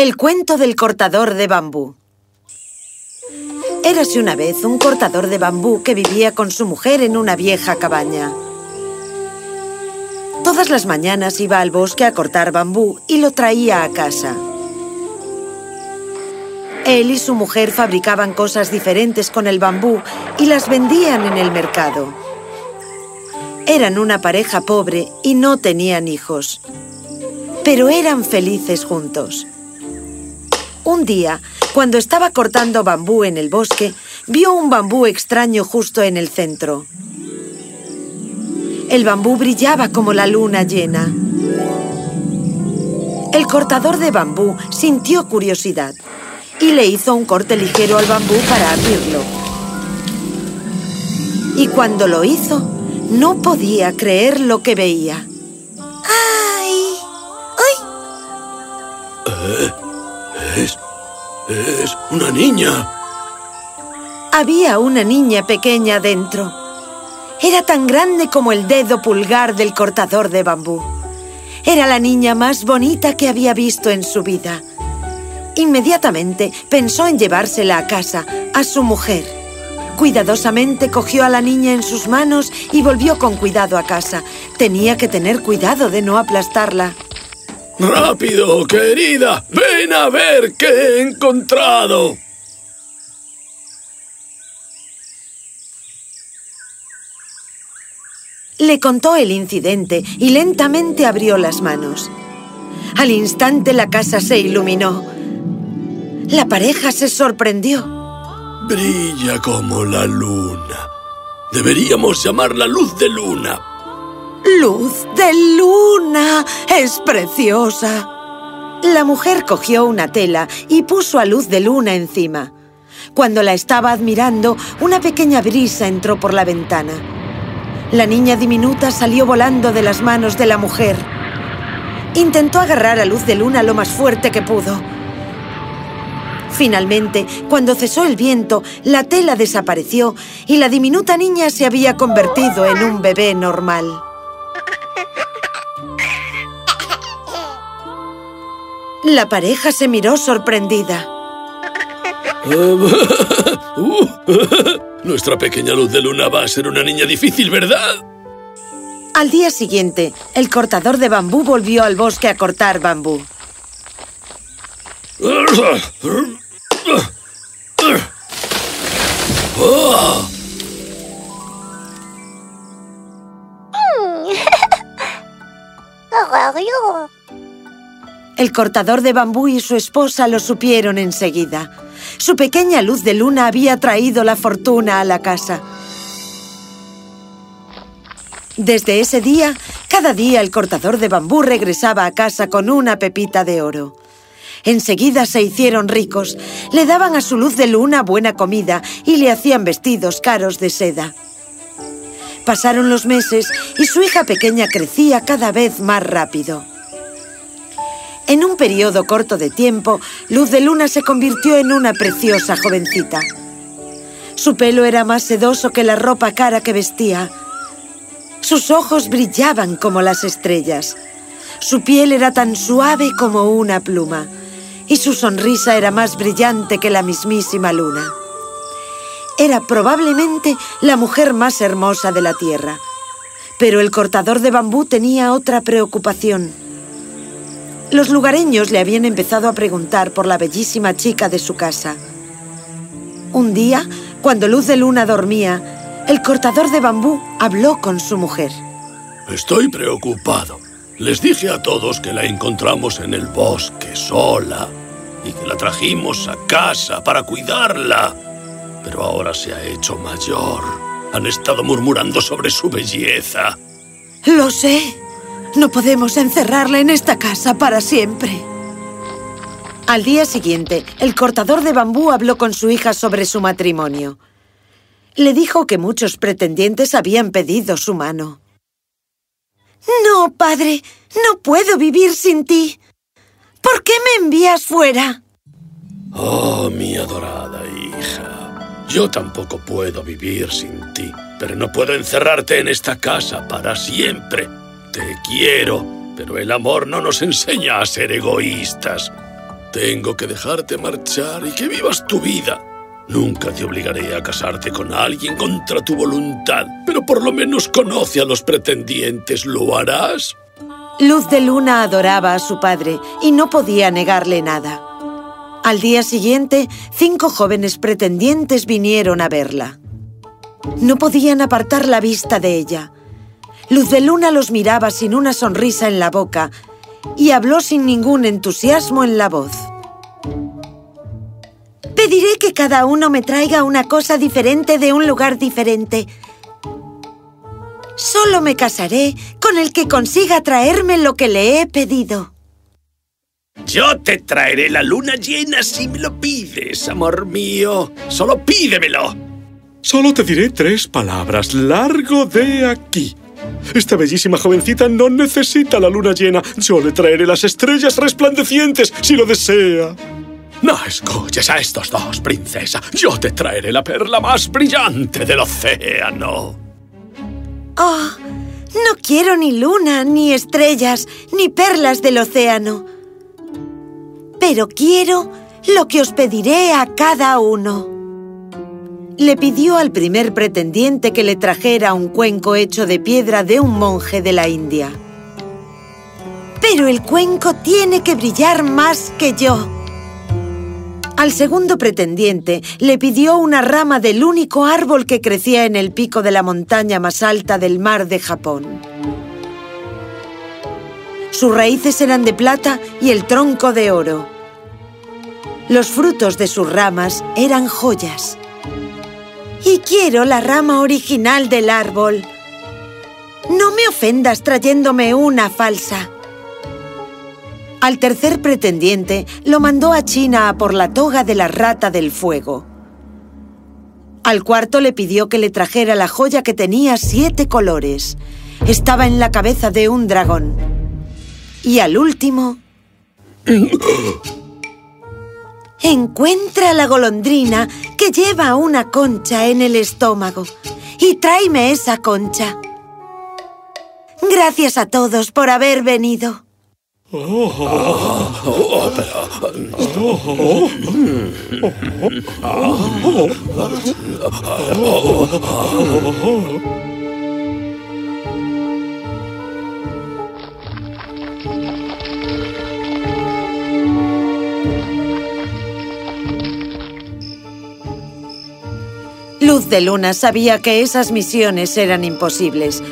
El cuento del cortador de bambú Érase una vez un cortador de bambú que vivía con su mujer en una vieja cabaña. Todas las mañanas iba al bosque a cortar bambú y lo traía a casa. Él y su mujer fabricaban cosas diferentes con el bambú y las vendían en el mercado. Eran una pareja pobre y no tenían hijos, pero eran felices juntos. Un día, cuando estaba cortando bambú en el bosque, vio un bambú extraño justo en el centro. El bambú brillaba como la luna llena. El cortador de bambú sintió curiosidad y le hizo un corte ligero al bambú para abrirlo. Y cuando lo hizo, no podía creer lo que veía. ¡Ay! ¡Ay! ¿Eh? ¿Es es una niña. Había una niña pequeña dentro. Era tan grande como el dedo pulgar del cortador de bambú. Era la niña más bonita que había visto en su vida. Inmediatamente pensó en llevársela a casa, a su mujer. Cuidadosamente cogió a la niña en sus manos y volvió con cuidado a casa. Tenía que tener cuidado de no aplastarla. ¡Rápido, querida! ¡Ven a ver qué he encontrado! Le contó el incidente y lentamente abrió las manos. Al instante la casa se iluminó. La pareja se sorprendió. Brilla como la luna. Deberíamos llamarla luz de luna. ¡Luz de luna! ¡Es preciosa! La mujer cogió una tela y puso a luz de luna encima. Cuando la estaba admirando, una pequeña brisa entró por la ventana. La niña diminuta salió volando de las manos de la mujer. Intentó agarrar a luz de luna lo más fuerte que pudo. Finalmente, cuando cesó el viento, la tela desapareció y la diminuta niña se había convertido en un bebé normal. La pareja se miró sorprendida. Nuestra pequeña luz de luna va a ser una niña difícil, ¿verdad? Al día siguiente, el cortador de bambú volvió al bosque a cortar bambú. El cortador de bambú y su esposa lo supieron enseguida. Su pequeña luz de luna había traído la fortuna a la casa. Desde ese día, cada día el cortador de bambú regresaba a casa con una pepita de oro. Enseguida se hicieron ricos, le daban a su luz de luna buena comida y le hacían vestidos caros de seda. Pasaron los meses y su hija pequeña crecía cada vez más rápido. En un periodo corto de tiempo, Luz de Luna se convirtió en una preciosa jovencita. Su pelo era más sedoso que la ropa cara que vestía. Sus ojos brillaban como las estrellas. Su piel era tan suave como una pluma. Y su sonrisa era más brillante que la mismísima luna. Era probablemente la mujer más hermosa de la tierra. Pero el cortador de bambú tenía otra preocupación. Los lugareños le habían empezado a preguntar por la bellísima chica de su casa. Un día, cuando Luz de Luna dormía, el cortador de bambú habló con su mujer. Estoy preocupado. Les dije a todos que la encontramos en el bosque sola y que la trajimos a casa para cuidarla. Pero ahora se ha hecho mayor. Han estado murmurando sobre su belleza. Lo sé. No podemos encerrarla en esta casa para siempre. Al día siguiente, el cortador de bambú habló con su hija sobre su matrimonio. Le dijo que muchos pretendientes habían pedido su mano. No, padre, no puedo vivir sin ti. ¿Por qué me envías fuera? Oh, mi adorada hija. Yo tampoco puedo vivir sin ti, pero no puedo encerrarte en esta casa para siempre. Te quiero, pero el amor no nos enseña a ser egoístas. Tengo que dejarte marchar y que vivas tu vida. Nunca te obligaré a casarte con alguien contra tu voluntad, pero por lo menos conoce a los pretendientes. ¿Lo harás? Luz de Luna adoraba a su padre y no podía negarle nada. Al día siguiente, cinco jóvenes pretendientes vinieron a verla. No podían apartar la vista de ella. Luz de Luna los miraba sin una sonrisa en la boca y habló sin ningún entusiasmo en la voz. Pediré que cada uno me traiga una cosa diferente de un lugar diferente. Solo me casaré con el que consiga traerme lo que le he pedido. Yo te traeré la luna llena si me lo pides, amor mío. Solo pídemelo. Solo te diré tres palabras. Largo de aquí. Esta bellísima jovencita no necesita la luna llena. Yo le traeré las estrellas resplandecientes si lo desea. No escuches a estos dos, princesa. Yo te traeré la perla más brillante del océano. Oh, no quiero ni luna, ni estrellas, ni perlas del océano. Pero quiero lo que os pediré a cada uno. Le pidió al primer pretendiente que le trajera un cuenco hecho de piedra de un monje de la India. Pero el cuenco tiene que brillar más que yo. Al segundo pretendiente le pidió una rama del único árbol que crecía en el pico de la montaña más alta del mar de Japón. Sus raíces eran de plata y el tronco de oro. Los frutos de sus ramas eran joyas. Y quiero la rama original del árbol. No me ofendas trayéndome una falsa. Al tercer pretendiente lo mandó a China a por la toga de la rata del fuego. Al cuarto le pidió que le trajera la joya que tenía siete colores. Estaba en la cabeza de un dragón. Y al último... Encuentra la golondrina que lleva una concha en el estómago y tráeme esa concha. Gracias a todos por haber venido. Luz de Luna sabía que esas misiones eran imposibles,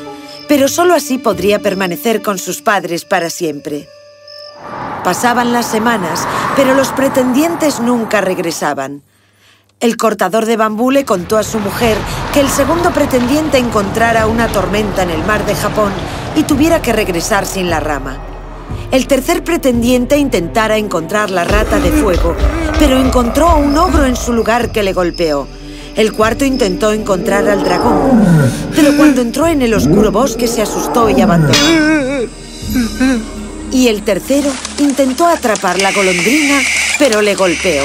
pero solo así podría permanecer con sus padres para siempre. Pasaban las semanas, pero los pretendientes nunca regresaban. El cortador de bambú le contó a su mujer que el segundo pretendiente encontrara una tormenta en el mar de Japón y tuviera que regresar sin la rama. El tercer pretendiente intentara encontrar la rata de fuego, pero encontró a un ogro en su lugar que le golpeó. El cuarto intentó encontrar al dragón, pero cuando entró en el oscuro bosque se asustó y abandonó. Y el tercero intentó atrapar la golondrina, pero le golpeó.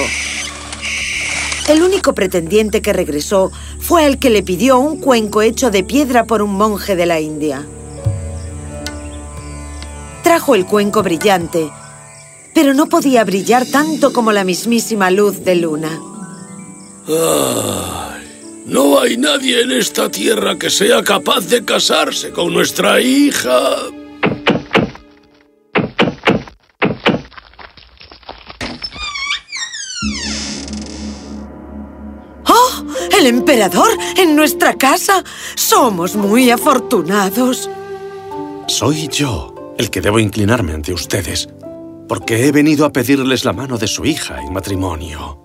El único pretendiente que regresó fue el que le pidió un cuenco hecho de piedra por un monje de la India. Trajo el cuenco brillante, pero no podía brillar tanto como la mismísima luz de luna. Ay, no hay nadie en esta tierra que sea capaz de casarse con nuestra hija. ¿El emperador en nuestra casa? Somos muy afortunados. Soy yo el que debo inclinarme ante ustedes, porque he venido a pedirles la mano de su hija en matrimonio.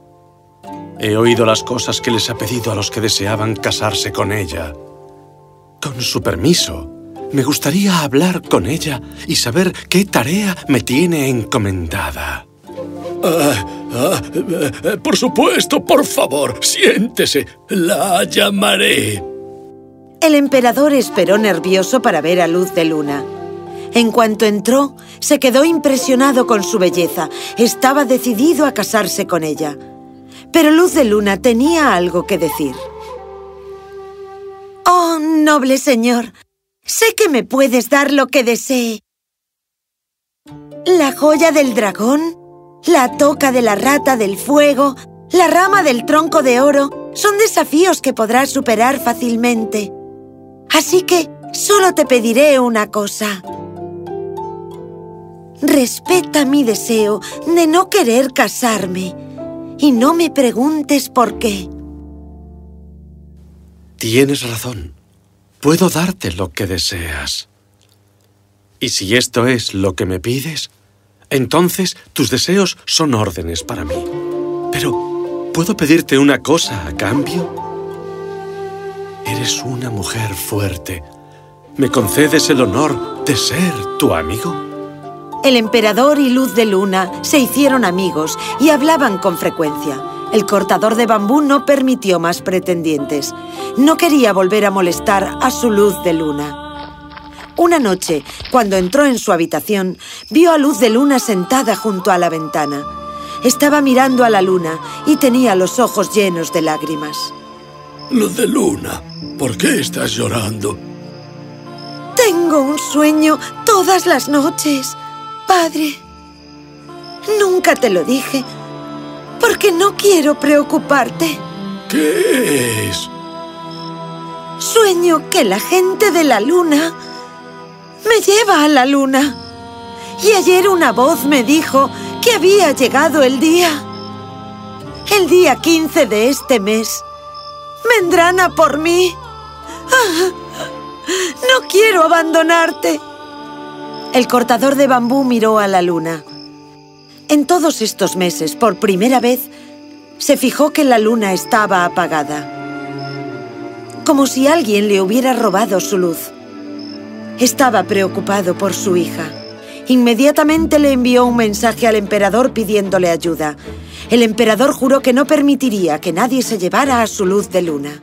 He oído las cosas que les ha pedido a los que deseaban casarse con ella. Con su permiso, me gustaría hablar con ella y saber qué tarea me tiene encomendada. Ah, ah, por supuesto, por favor, siéntese. La llamaré. El emperador esperó nervioso para ver a Luz de Luna. En cuanto entró, se quedó impresionado con su belleza. Estaba decidido a casarse con ella. Pero Luz de Luna tenía algo que decir. Oh, noble señor, sé que me puedes dar lo que desee. ¿La joya del dragón? La toca de la rata del fuego, la rama del tronco de oro, son desafíos que podrás superar fácilmente. Así que solo te pediré una cosa. Respeta mi deseo de no querer casarme y no me preguntes por qué. Tienes razón. Puedo darte lo que deseas. Y si esto es lo que me pides, entonces tus deseos son órdenes para mí. Pero, ¿puedo pedirte una cosa a cambio? Eres una mujer fuerte. ¿Me concedes el honor de ser tu amigo? El emperador y Luz de Luna se hicieron amigos y hablaban con frecuencia. El cortador de bambú no permitió más pretendientes. No quería volver a molestar a su luz de luna. Una noche, cuando entró en su habitación, vio a Luz de Luna sentada junto a la ventana. Estaba mirando a la luna y tenía los ojos llenos de lágrimas. Luz de Luna, ¿por qué estás llorando? Tengo un sueño todas las noches, padre. Nunca te lo dije, porque no quiero preocuparte. ¿Qué es? Sueño que la gente de la luna me lleva a la luna. Y ayer una voz me dijo que había llegado el día. El día 15 de este mes. Vendrán a por mí. Ah, no quiero abandonarte. El cortador de bambú miró a la luna. En todos estos meses, por primera vez, se fijó que la luna estaba apagada. Como si alguien le hubiera robado su luz. Estaba preocupado por su hija. Inmediatamente le envió un mensaje al emperador pidiéndole ayuda. El emperador juró que no permitiría que nadie se llevara a su luz de luna.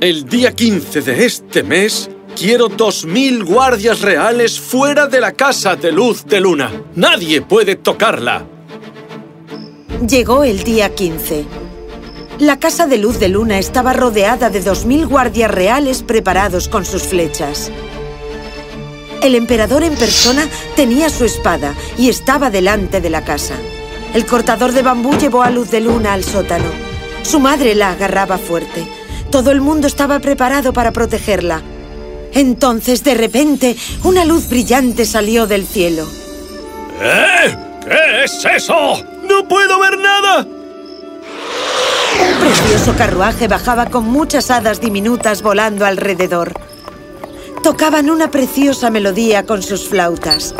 El día 15 de este mes, quiero dos mil guardias reales fuera de la casa de luz de luna. Nadie puede tocarla. Llegó el día 15. La casa de luz de luna estaba rodeada de dos mil guardias reales preparados con sus flechas. El emperador en persona tenía su espada y estaba delante de la casa. El cortador de bambú llevó a Luz de Luna al sótano. Su madre la agarraba fuerte. Todo el mundo estaba preparado para protegerla. Entonces, de repente, una luz brillante salió del cielo. ¿Eh? ¿Qué es eso? ¡No puedo ver nada! Un precioso carruaje bajaba con muchas hadas diminutas volando alrededor. Tocaban una preciosa melodía con sus flautas.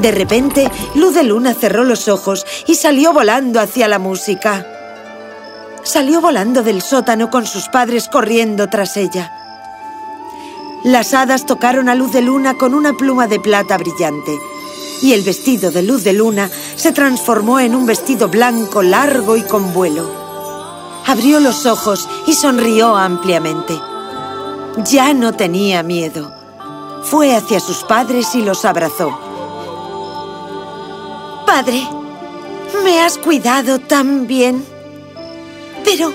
De repente, Luz de Luna cerró los ojos y salió volando hacia la música. Salió volando del sótano con sus padres corriendo tras ella. Las hadas tocaron a Luz de Luna con una pluma de plata brillante y el vestido de Luz de Luna se transformó en un vestido blanco largo y con vuelo. Abrió los ojos y sonrió ampliamente. Ya no tenía miedo. Fue hacia sus padres y los abrazó. Padre, me has cuidado tan bien. Pero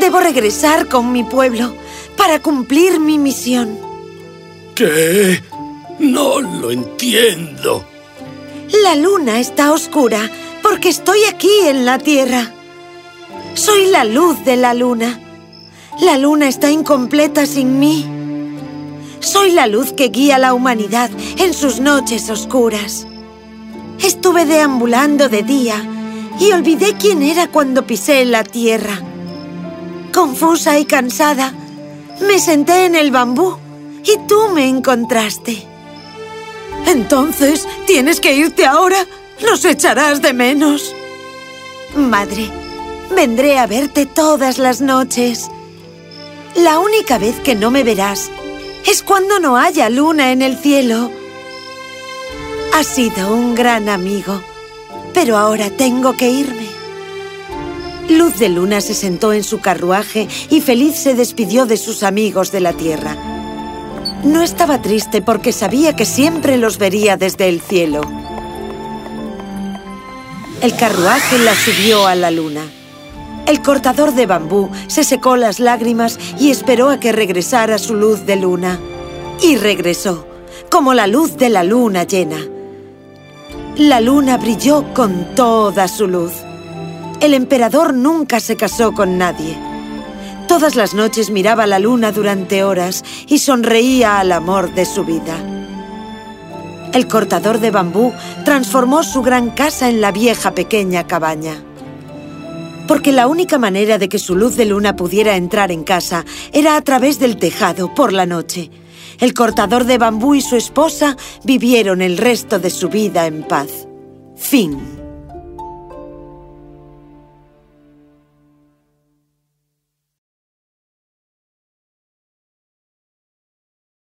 debo regresar con mi pueblo para cumplir mi misión. ¿Qué? No lo entiendo. La luna está oscura porque estoy aquí en la Tierra. Soy la luz de la luna. La luna está incompleta sin mí. Soy la luz que guía a la humanidad en sus noches oscuras. Estuve deambulando de día y olvidé quién era cuando pisé la tierra. Confusa y cansada, me senté en el bambú y tú me encontraste. Entonces, ¿tienes que irte ahora? Nos echarás de menos. Madre, vendré a verte todas las noches. La única vez que no me verás es cuando no haya luna en el cielo. Has sido un gran amigo, pero ahora tengo que irme. Luz de Luna se sentó en su carruaje y feliz se despidió de sus amigos de la tierra. No estaba triste porque sabía que siempre los vería desde el cielo. El carruaje la subió a la luna. El cortador de bambú se secó las lágrimas y esperó a que regresara su luz de luna. Y regresó, como la luz de la luna llena. La luna brilló con toda su luz. El emperador nunca se casó con nadie. Todas las noches miraba la luna durante horas y sonreía al amor de su vida. El cortador de bambú transformó su gran casa en la vieja pequeña cabaña. Porque la única manera de que su luz de luna pudiera entrar en casa era a través del tejado por la noche. El cortador de bambú y su esposa vivieron el resto de su vida en paz. Fin.